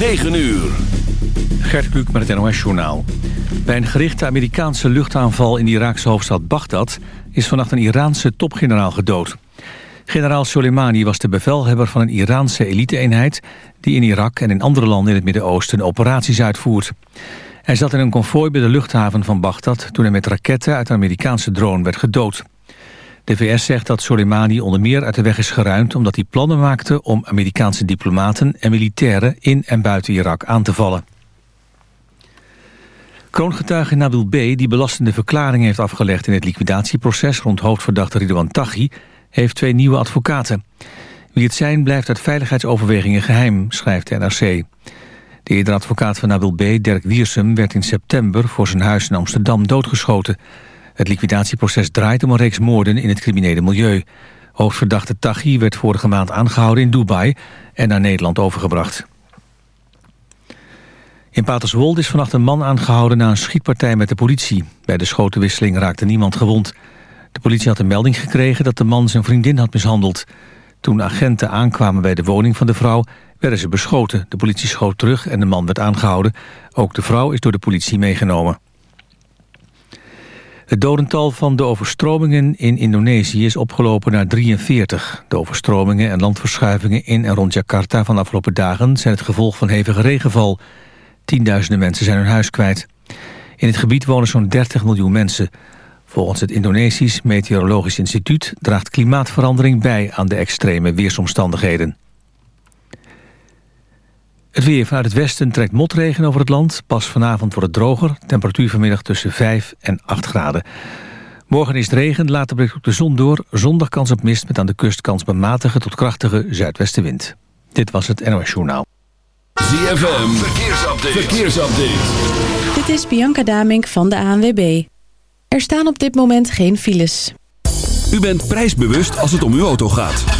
9 uur. Gert Kluk met het NOS-journaal. Bij een gerichte Amerikaanse luchtaanval in de Iraakse hoofdstad Bagdad... is vannacht een Iraanse topgeneraal gedood. Generaal Soleimani was de bevelhebber van een Iraanse elite-eenheid... die in Irak en in andere landen in het Midden-Oosten operaties uitvoert. Hij zat in een konvooi bij de luchthaven van Bagdad... toen hij met raketten uit een Amerikaanse drone werd gedood. De VS zegt dat Soleimani onder meer uit de weg is geruimd... omdat hij plannen maakte om Amerikaanse diplomaten en militairen... in en buiten Irak aan te vallen. Kroongetuige Nabil B., die belastende verklaring heeft afgelegd... in het liquidatieproces rond hoofdverdachte Ridwan Taghi... heeft twee nieuwe advocaten. Wie het zijn blijft uit veiligheidsoverwegingen geheim, schrijft de NRC. De eerdere advocaat van Nabil B., Dirk Wiersum... werd in september voor zijn huis in Amsterdam doodgeschoten... Het liquidatieproces draait om een reeks moorden in het criminele milieu. Hoofdverdachte Taghi werd vorige maand aangehouden in Dubai en naar Nederland overgebracht. In Paterswold is vannacht een man aangehouden na een schietpartij met de politie. Bij de schotenwisseling raakte niemand gewond. De politie had een melding gekregen dat de man zijn vriendin had mishandeld. Toen agenten aankwamen bij de woning van de vrouw werden ze beschoten. De politie schoot terug en de man werd aangehouden. Ook de vrouw is door de politie meegenomen. Het dodental van de overstromingen in Indonesië is opgelopen naar 43. De overstromingen en landverschuivingen in en rond Jakarta van de afgelopen dagen... zijn het gevolg van hevige regenval. Tienduizenden mensen zijn hun huis kwijt. In het gebied wonen zo'n 30 miljoen mensen. Volgens het Indonesisch Meteorologisch Instituut... draagt klimaatverandering bij aan de extreme weersomstandigheden. Het weer vanuit het westen trekt motregen over het land. Pas vanavond wordt het droger. Temperatuur vanmiddag tussen 5 en 8 graden. Morgen is het regen, later breekt ook de zon door. Zondag kans op mist met aan de kust kans op matige tot krachtige zuidwestenwind. Dit was het NOS Journaal. ZFM, verkeersupdate. verkeersupdate. Dit is Bianca Damink van de ANWB. Er staan op dit moment geen files. U bent prijsbewust als het om uw auto gaat.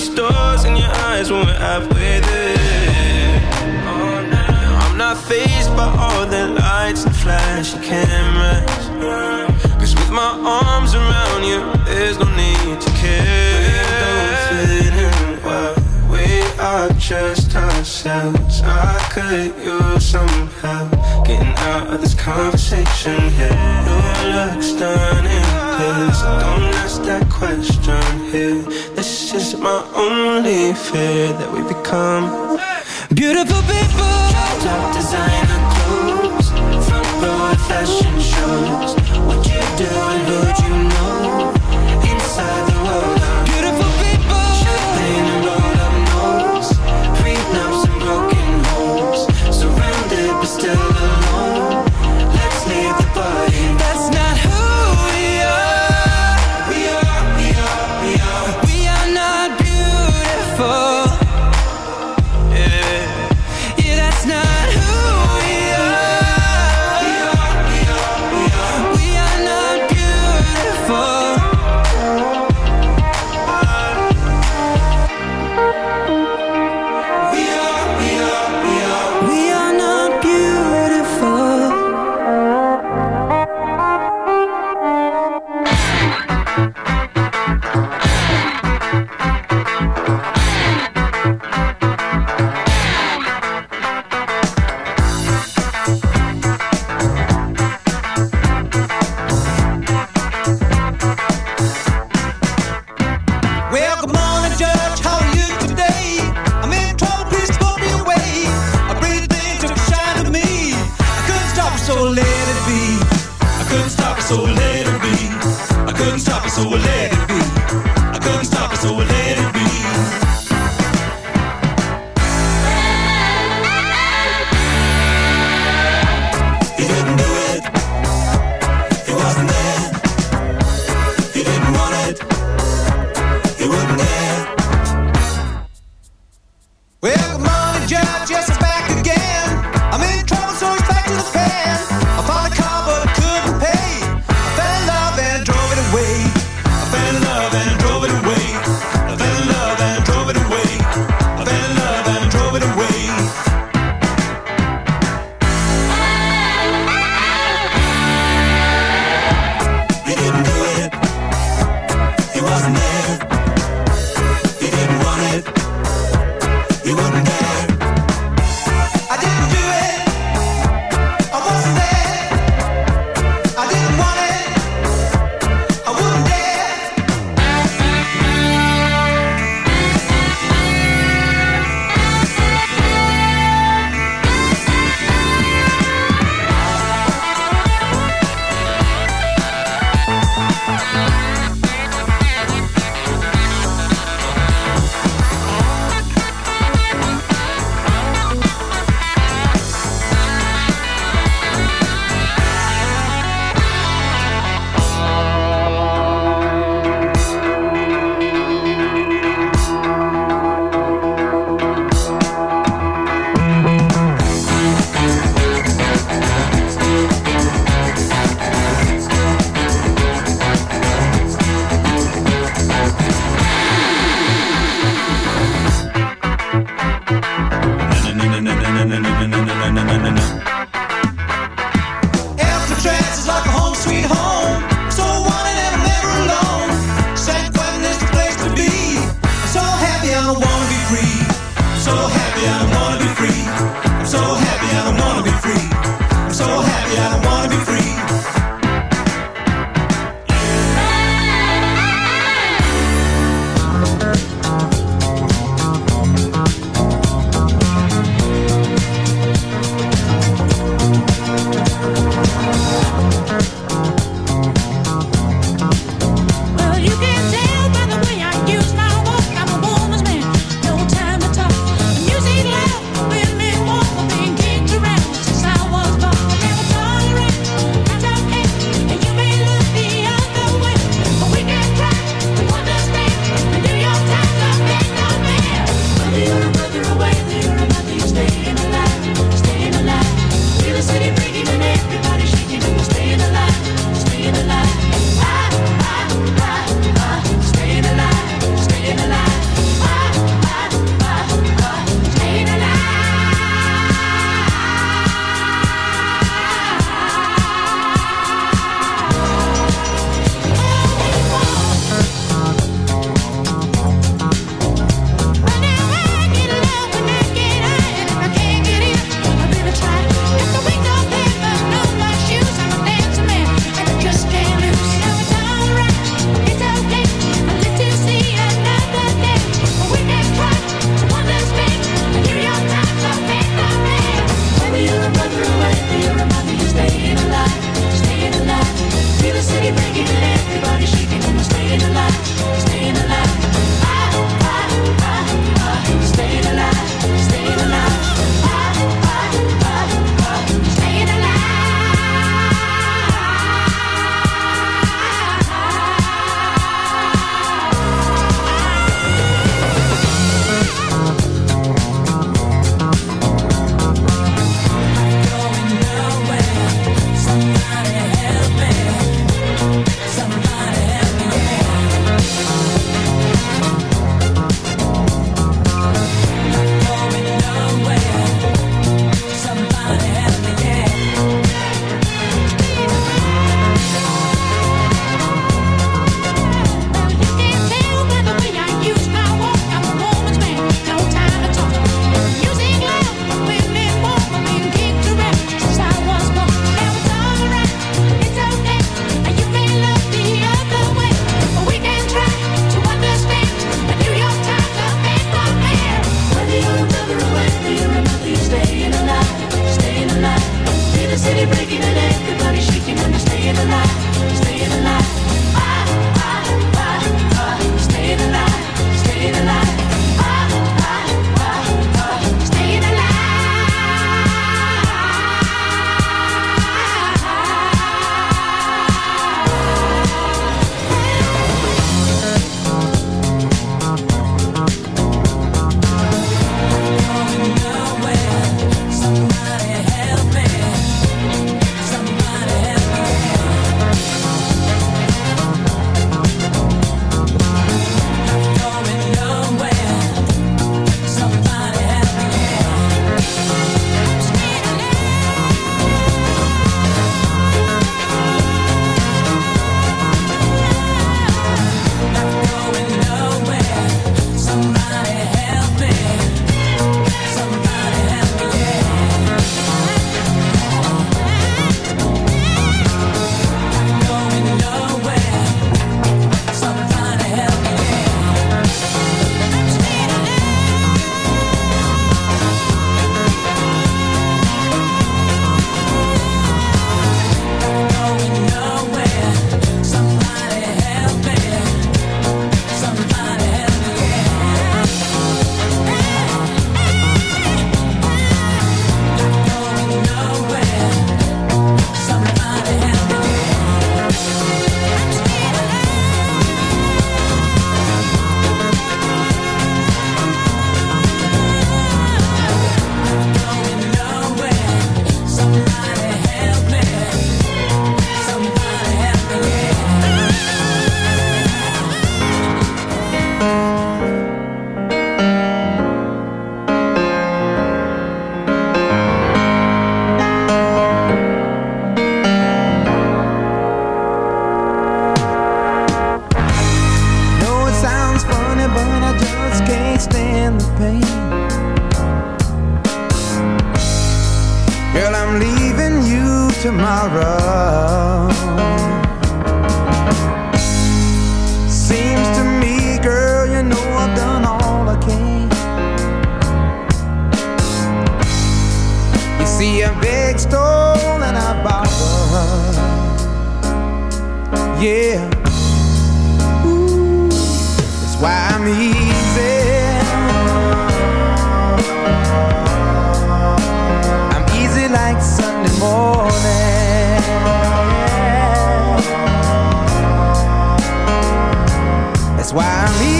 Stars in your eyes when we're halfway there. Oh, I'm not phased by all the lights and flashy cameras. Cause with my arms around you, there's no need to care. We Don't fit in well. We are just ourselves. I could use some help getting out of this conversation here. Your looks stunning, please don't ask that question here. This is my only fear that we become beautiful people. Top designer clothes, front row fashion shows. Be. I couldn't stop it, so I let it be. I couldn't stop it, so I let Yeah. Ooh, that's why I'm easy. I'm easy like Sunday morning. That's why I'm easy.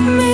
me.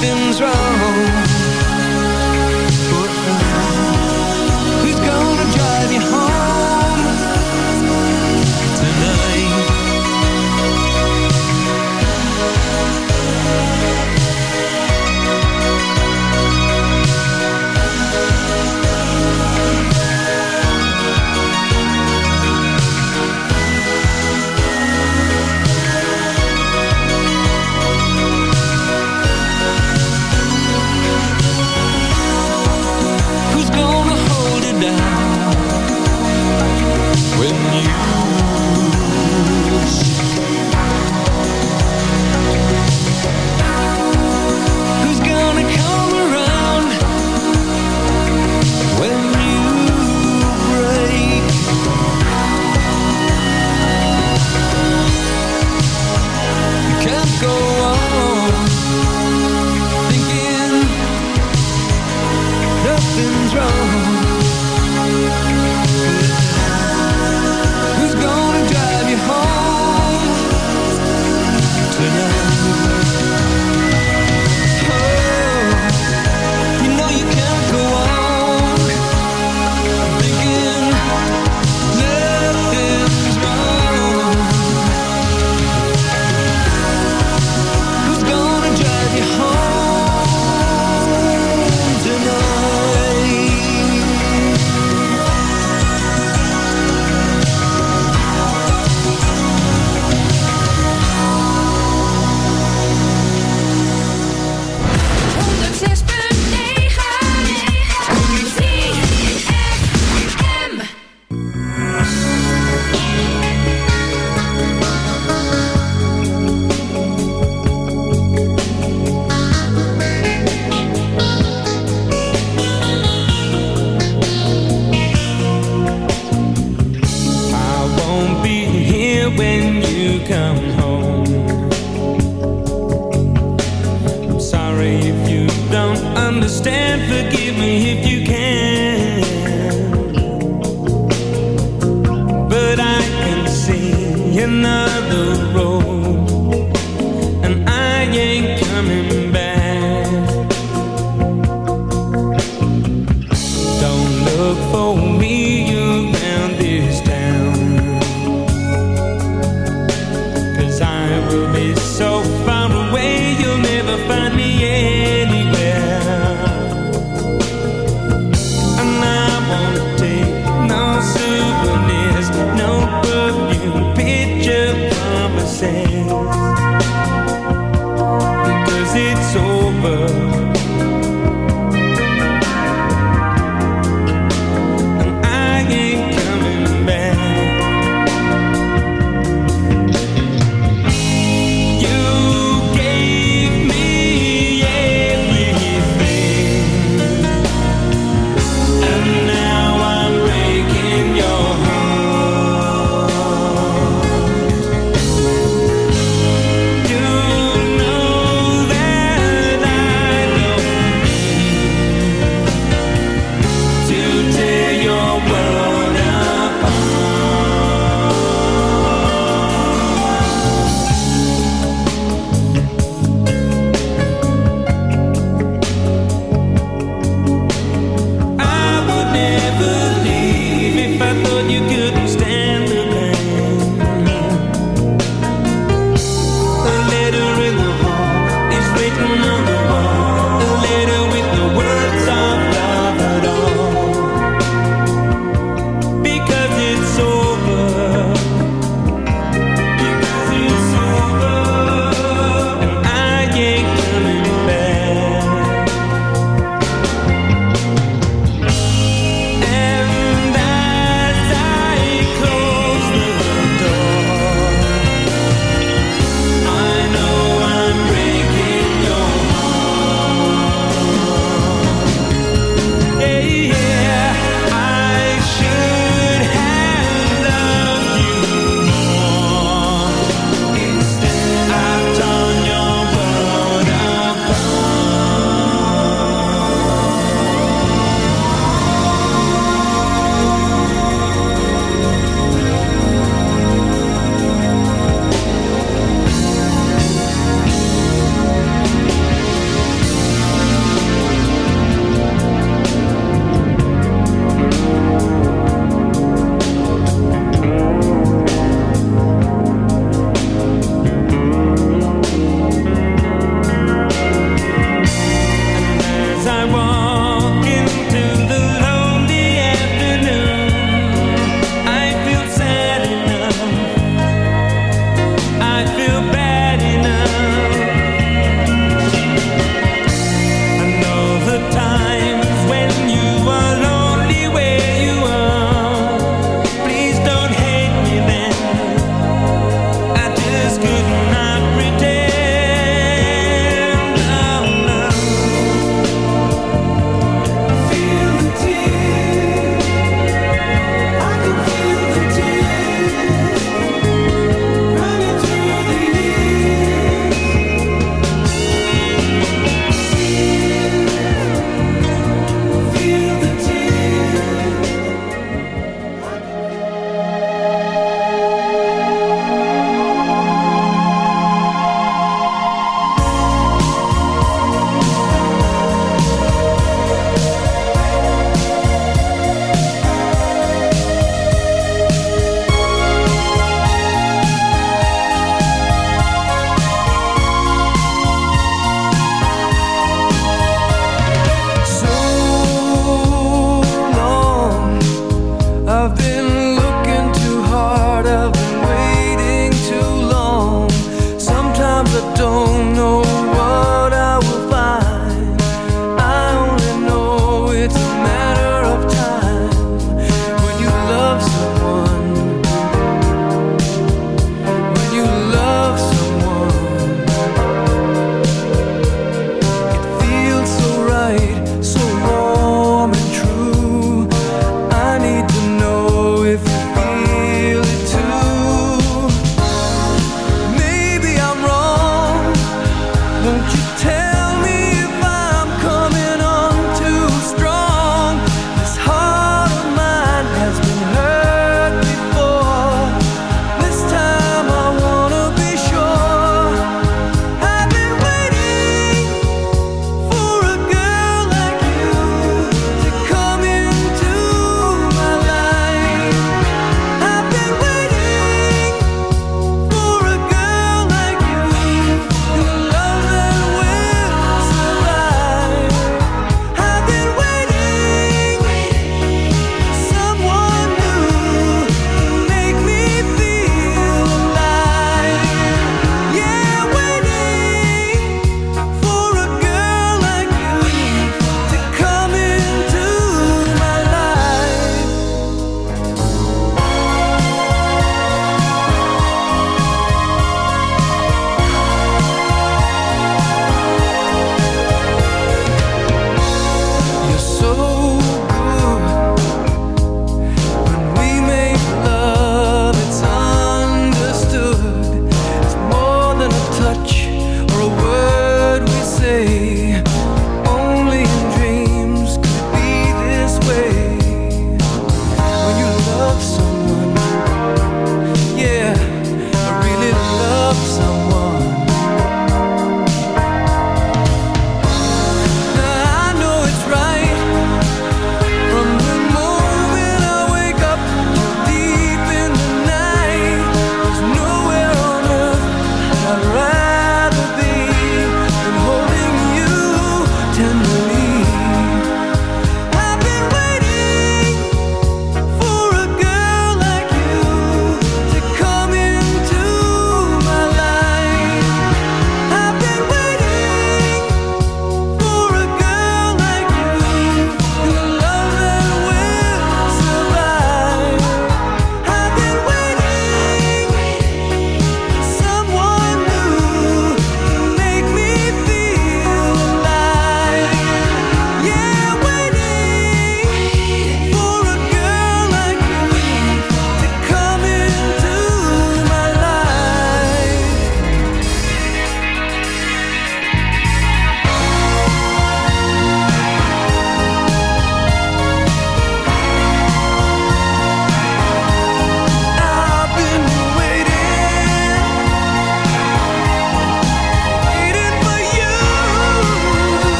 nothing's wrong.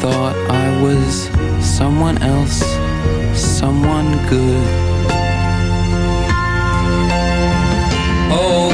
Thought I was someone else, someone good. Oh,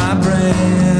my brain.